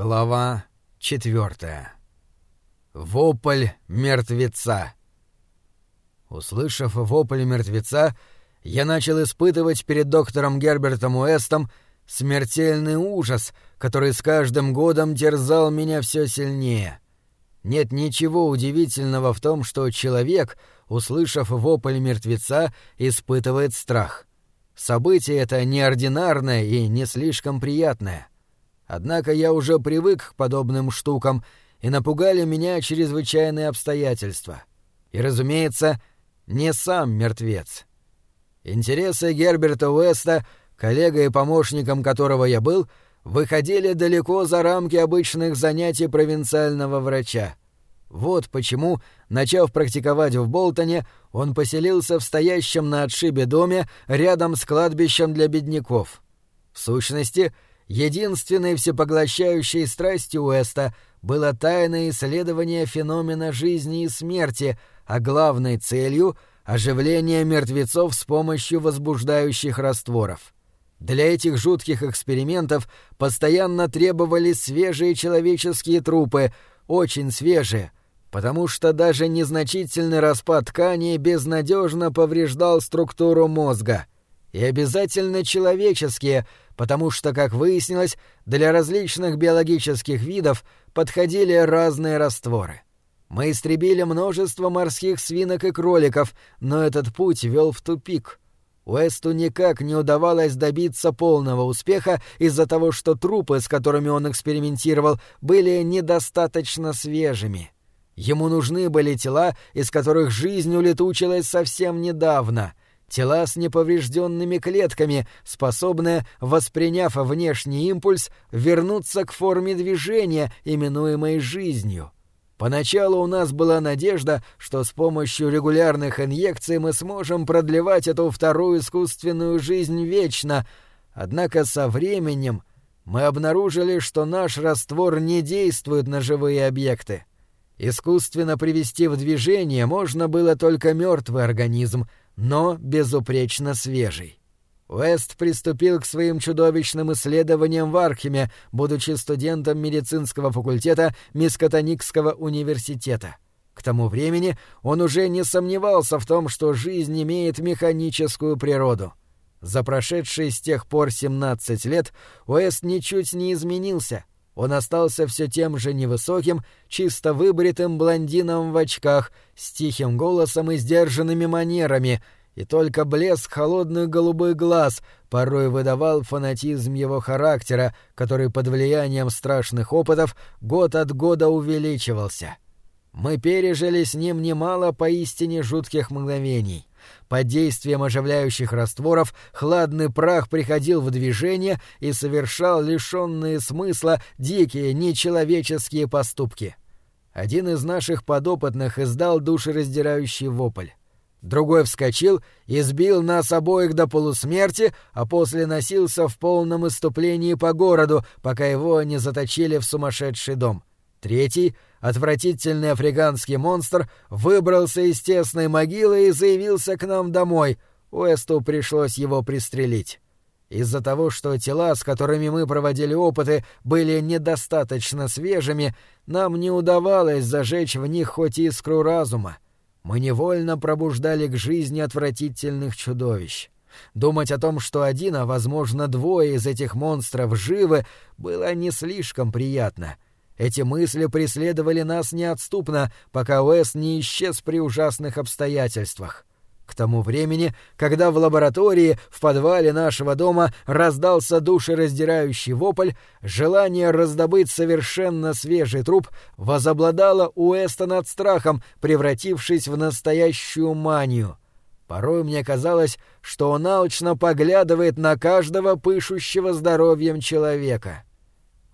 Глава четвертая. Вопль мертвеца. Услышав вопль мертвеца, я начал испытывать перед доктором Гербертом Уэстом смертельный ужас, который с каждым годом терзал меня все сильнее. Нет ничего удивительного в том, что человек, услышав вопль мертвеца, испытывает страх. Событие это неординарное и не слишком приятное — Однако я уже привык к подобным штукам, и напугали меня чрезвычайные обстоятельства. И, разумеется, не сам мертвец. Интересы Герберта Уэста, коллега и помощником которого я был, выходили далеко за рамки обычных занятий провинциального врача. Вот почему, начав практиковать в Болтоне, он поселился в стоящем на отшибе доме рядом с кладбищем для бедняков. В сущности, — Единственной всепоглощающей страстью Уэста было тайное исследование феномена жизни и смерти, а главной целью — оживление мертвецов с помощью возбуждающих растворов. Для этих жутких экспериментов постоянно требовались свежие человеческие трупы, очень свежие, потому что даже незначительный распад ткани безнадежно повреждал структуру мозга. И обязательно человеческие — потому что, как выяснилось, для различных биологических видов подходили разные растворы. Мы истребили множество морских свинок и кроликов, но этот путь вел в тупик. Уэсту никак не удавалось добиться полного успеха из-за того, что трупы, с которыми он экспериментировал, были недостаточно свежими. Ему нужны были тела, из которых жизнь улетучилась совсем недавно — Тела с неповрежденными клетками, способные, восприняв внешний импульс, вернуться к форме движения, именуемой жизнью. Поначалу у нас была надежда, что с помощью регулярных инъекций мы сможем продлевать эту вторую искусственную жизнь вечно, однако со временем мы обнаружили, что наш раствор не действует на живые объекты. Искусственно привести в движение можно было только мертвый организм, но безупречно свежий. Уэст приступил к своим чудовищным исследованиям в Архиме, будучи студентом медицинского факультета Мискотоникского университета. К тому времени он уже не сомневался в том, что жизнь имеет механическую природу. За прошедшие с тех пор 17 лет Уэст ничуть не изменился. Он остался все тем же невысоким, чисто выбритым блондином в очках, с тихим голосом и сдержанными манерами, и только блеск холодных голубых глаз порой выдавал фанатизм его характера, который под влиянием страшных опытов год от года увеличивался. Мы пережили с ним немало поистине жутких мгновений. Под действием оживляющих растворов хладный прах приходил в движение и совершал лишенные смысла дикие нечеловеческие поступки. Один из наших подопытных издал душераздирающий вопль. Другой вскочил и сбил нас обоих до полусмерти, а после носился в полном иступлении по городу, пока его не заточили в сумасшедший дом. Третий, отвратительный африканский монстр, выбрался из тесной могилы и заявился к нам домой. Уэсту пришлось его пристрелить. Из-за того, что тела, с которыми мы проводили опыты, были недостаточно свежими, нам не удавалось зажечь в них хоть искру разума. Мы невольно пробуждали к жизни отвратительных чудовищ. Думать о том, что один, а возможно двое из этих монстров живы, было не слишком приятно. Эти мысли преследовали нас неотступно, пока Уэс не исчез при ужасных обстоятельствах. К тому времени, когда в лаборатории в подвале нашего дома раздался душераздирающий вопль, желание раздобыть совершенно свежий труп возобладало у Эста над страхом, превратившись в настоящую манию. Порой мне казалось, что он алчно поглядывает на каждого пышущего здоровьем человека.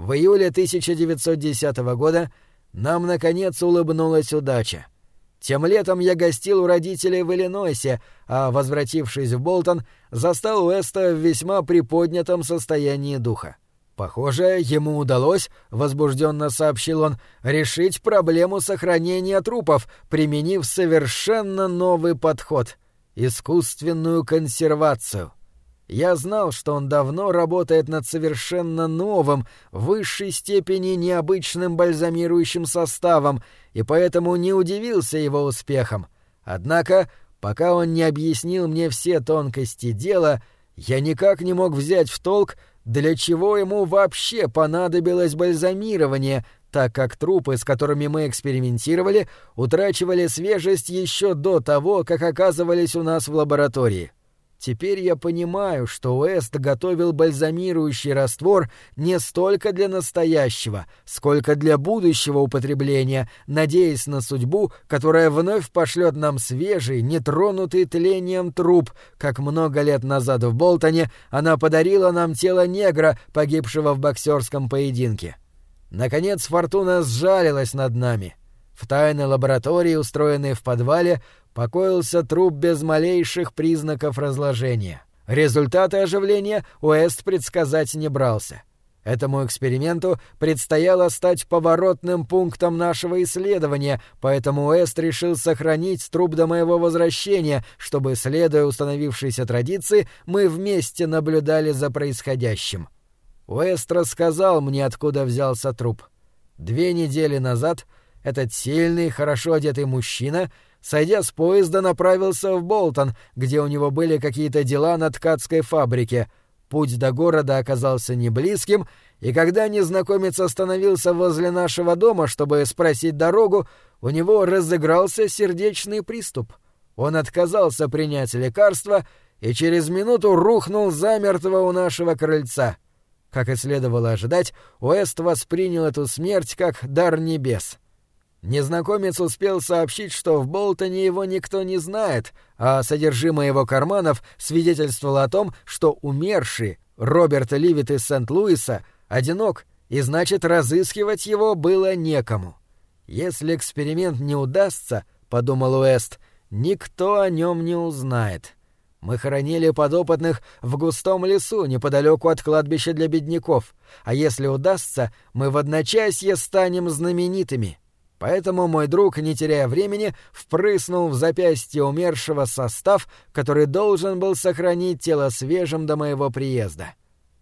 В июле 1910 года нам, наконец, улыбнулась удача. Тем летом я гостил у родителей в Иллинойсе, а, возвратившись в Болтон, застал Уэста в весьма приподнятом состоянии духа. Похоже, ему удалось, возбужденно сообщил он, решить проблему сохранения трупов, применив совершенно новый подход — искусственную консервацию. Я знал, что он давно работает над совершенно новым, в высшей степени необычным бальзамирующим составом, и поэтому не удивился его успехам. Однако, пока он не объяснил мне все тонкости дела, я никак не мог взять в толк, для чего ему вообще понадобилось бальзамирование, так как трупы, с которыми мы экспериментировали, утрачивали свежесть еще до того, как оказывались у нас в лаборатории. Теперь я понимаю, что Уэст готовил бальзамирующий раствор не столько для настоящего, сколько для будущего употребления, надеясь на судьбу, которая вновь пошлет нам свежий, нетронутый тлением труп, как много лет назад в Болтоне она подарила нам тело негра, погибшего в боксерском поединке. Наконец фортуна сжалилась над нами. В тайной лаборатории, устроенной в подвале, покоился труп без малейших признаков разложения. Результаты оживления Уэст предсказать не брался. Этому эксперименту предстояло стать поворотным пунктом нашего исследования, поэтому Уэст решил сохранить труп до моего возвращения, чтобы, следуя установившейся традиции, мы вместе наблюдали за происходящим. Уэст рассказал мне, откуда взялся труп. Две недели назад этот сильный, хорошо одетый мужчина — сойдя с поезда, направился в Болтон, где у него были какие-то дела на ткацкой фабрике. Путь до города оказался не близким, и когда незнакомец остановился возле нашего дома, чтобы спросить дорогу, у него разыгрался сердечный приступ. Он отказался принять лекарство и через минуту рухнул замертво у нашего крыльца. Как и следовало ожидать, Уэст воспринял эту смерть как дар небес. Незнакомец успел сообщить, что в Болтоне его никто не знает, а содержимое его карманов свидетельствовало о том, что умерший Роберт Ливит из Сент-Луиса одинок, и значит, разыскивать его было некому. Если эксперимент не удастся, — подумал Уэст, — никто о нем не узнает. Мы хоронили подопытных в густом лесу неподалеку от кладбища для бедняков, а если удастся, мы в одночасье станем знаменитыми. Поэтому мой друг, не теряя времени, впрыснул в запястье умершего состав, который должен был сохранить тело свежим до моего приезда.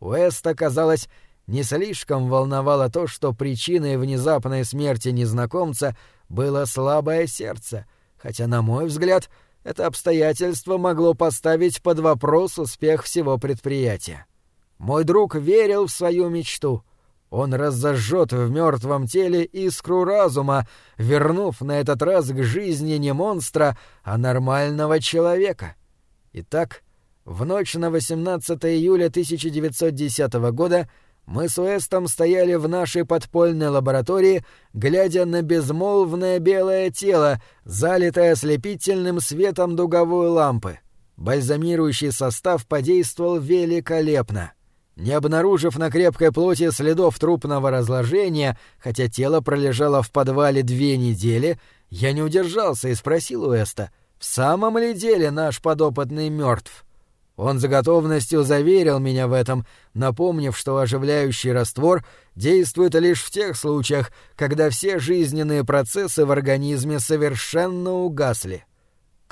Уэста, казалось, не слишком волновало то, что причиной внезапной смерти незнакомца было слабое сердце, хотя, на мой взгляд, это обстоятельство могло поставить под вопрос успех всего предприятия. Мой друг верил в свою мечту — он разожжет в мертвом теле искру разума, вернув на этот раз к жизни не монстра, а нормального человека. Итак, в ночь на 18 июля 1910 года мы с Уэстом стояли в нашей подпольной лаборатории, глядя на безмолвное белое тело, залитое ослепительным светом дуговой лампы. Бальзамирующий состав подействовал великолепно. Не обнаружив на крепкой плоти следов трупного разложения, хотя тело пролежало в подвале две недели, я не удержался и спросил у Эста, в самом ли деле наш подопытный мертв. Он за готовностью заверил меня в этом, напомнив, что оживляющий раствор действует лишь в тех случаях, когда все жизненные процессы в организме совершенно угасли.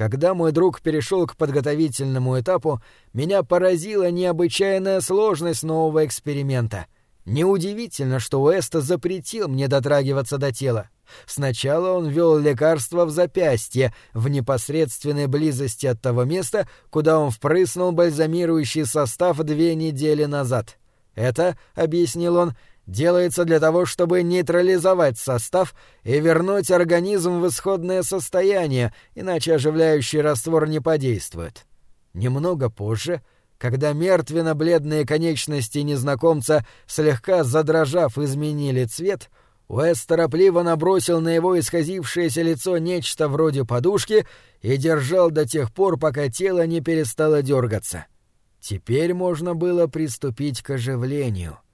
Когда мой друг перешел к подготовительному этапу, меня поразила необычайная сложность нового эксперимента. Неудивительно, что Уэста запретил мне дотрагиваться до тела. Сначала он ввел лекарство в запястье, в непосредственной близости от того места, куда он впрыснул бальзамирующий состав две недели назад. Это, — объяснил он, делается для того, чтобы нейтрализовать состав и вернуть организм в исходное состояние, иначе оживляющий раствор не подействует. Немного позже, когда мертвенно-бледные конечности незнакомца, слегка задрожав, изменили цвет, Уэс торопливо набросил на его исходившееся лицо нечто вроде подушки и держал до тех пор, пока тело не перестало дергаться. Теперь можно было приступить к оживлению —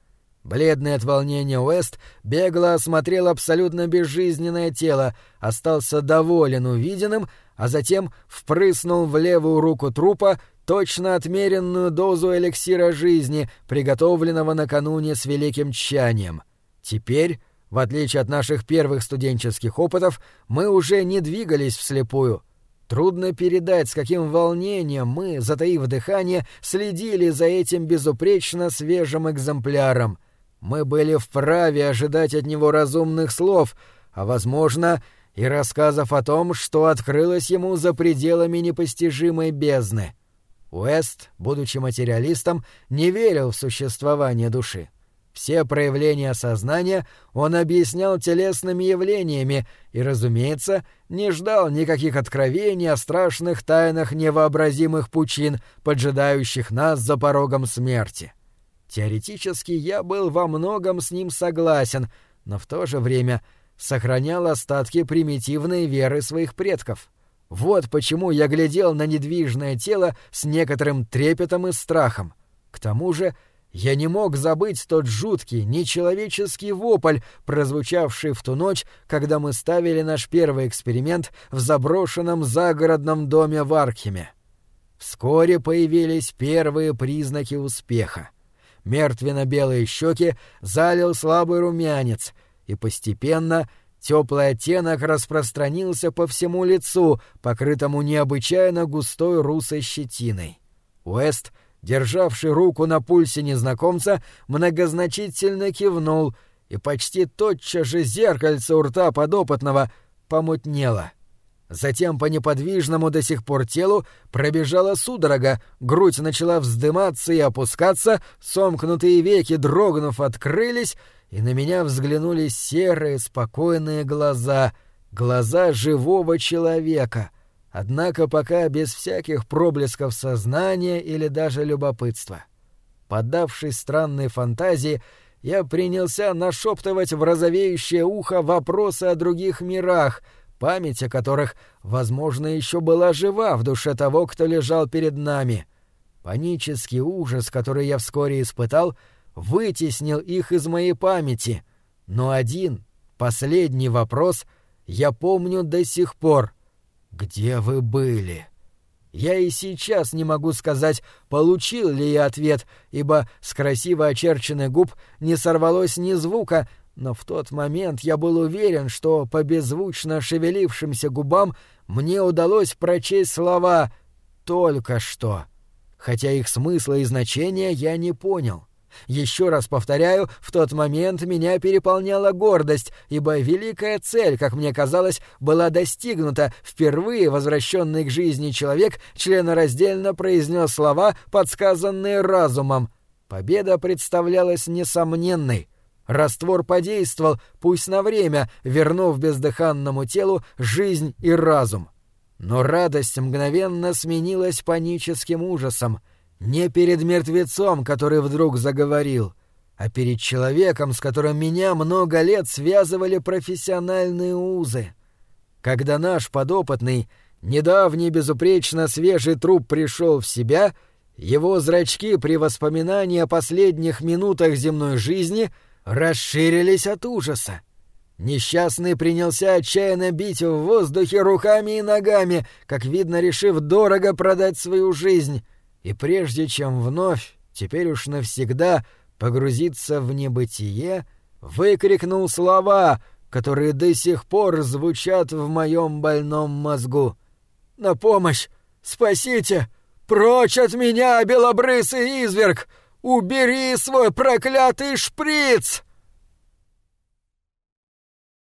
Бледный от волнения Уэст бегло осмотрел абсолютно безжизненное тело, остался доволен увиденным, а затем впрыснул в левую руку трупа точно отмеренную дозу эликсира жизни, приготовленного накануне с великим тщанием. Теперь, в отличие от наших первых студенческих опытов, мы уже не двигались вслепую. Трудно передать, с каким волнением мы, затаив дыхание, следили за этим безупречно свежим экземпляром. Мы были вправе ожидать от него разумных слов, а, возможно, и рассказов о том, что открылось ему за пределами непостижимой бездны. Уэст, будучи материалистом, не верил в существование души. Все проявления сознания он объяснял телесными явлениями и, разумеется, не ждал никаких откровений о страшных тайнах невообразимых пучин, поджидающих нас за порогом смерти. Теоретически я был во многом с ним согласен, но в то же время сохранял остатки примитивной веры своих предков. Вот почему я глядел на недвижное тело с некоторым трепетом и страхом. К тому же я не мог забыть тот жуткий, нечеловеческий вопль, прозвучавший в ту ночь, когда мы ставили наш первый эксперимент в заброшенном загородном доме в Аркхеме. Вскоре появились первые признаки успеха. Мертвенно-белые щеки залил слабый румянец, и постепенно теплый оттенок распространился по всему лицу, покрытому необычайно густой русой щетиной. Уэст — державший руку на пульсе незнакомца, многозначительно кивнул, и почти тотчас же зеркальце у рта подопытного помутнело. Затем по неподвижному до сих пор телу пробежала судорога, грудь начала вздыматься и опускаться, сомкнутые веки, дрогнув, открылись, и на меня взглянули серые, спокойные глаза, глаза живого человека — однако пока без всяких проблесков сознания или даже любопытства. Поддавшись странной фантазии, я принялся нашептывать в розовеющее ухо вопросы о других мирах, память о которых, возможно, еще была жива в душе того, кто лежал перед нами. Панический ужас, который я вскоре испытал, вытеснил их из моей памяти, но один, последний вопрос, я помню до сих пор. «Где вы были?» Я и сейчас не могу сказать, получил ли я ответ, ибо с красиво очерченных губ не сорвалось ни звука, но в тот момент я был уверен, что по беззвучно шевелившимся губам мне удалось прочесть слова «только что», хотя их смысла и значения я не понял. Еще раз повторяю, в тот момент меня переполняла гордость, ибо великая цель, как мне казалось, была достигнута. Впервые возвращенный к жизни человек членораздельно произнес слова, подсказанные разумом. Победа представлялась несомненной. Раствор подействовал, пусть на время, вернув бездыханному телу жизнь и разум. Но радость мгновенно сменилась паническим ужасом — не перед мертвецом, который вдруг заговорил, а перед человеком, с которым меня много лет связывали профессиональные узы. Когда наш подопытный, недавний безупречно свежий труп пришел в себя, его зрачки при воспоминании о последних минутах земной жизни расширились от ужаса. Несчастный принялся отчаянно бить в воздухе руками и ногами, как видно, решив дорого продать свою жизнь — и прежде чем вновь, теперь уж навсегда, погрузиться в небытие, выкрикнул слова, которые до сих пор звучат в моем больном мозгу. «На помощь! Спасите! Прочь от меня, белобрысый изверг! Убери свой проклятый шприц!»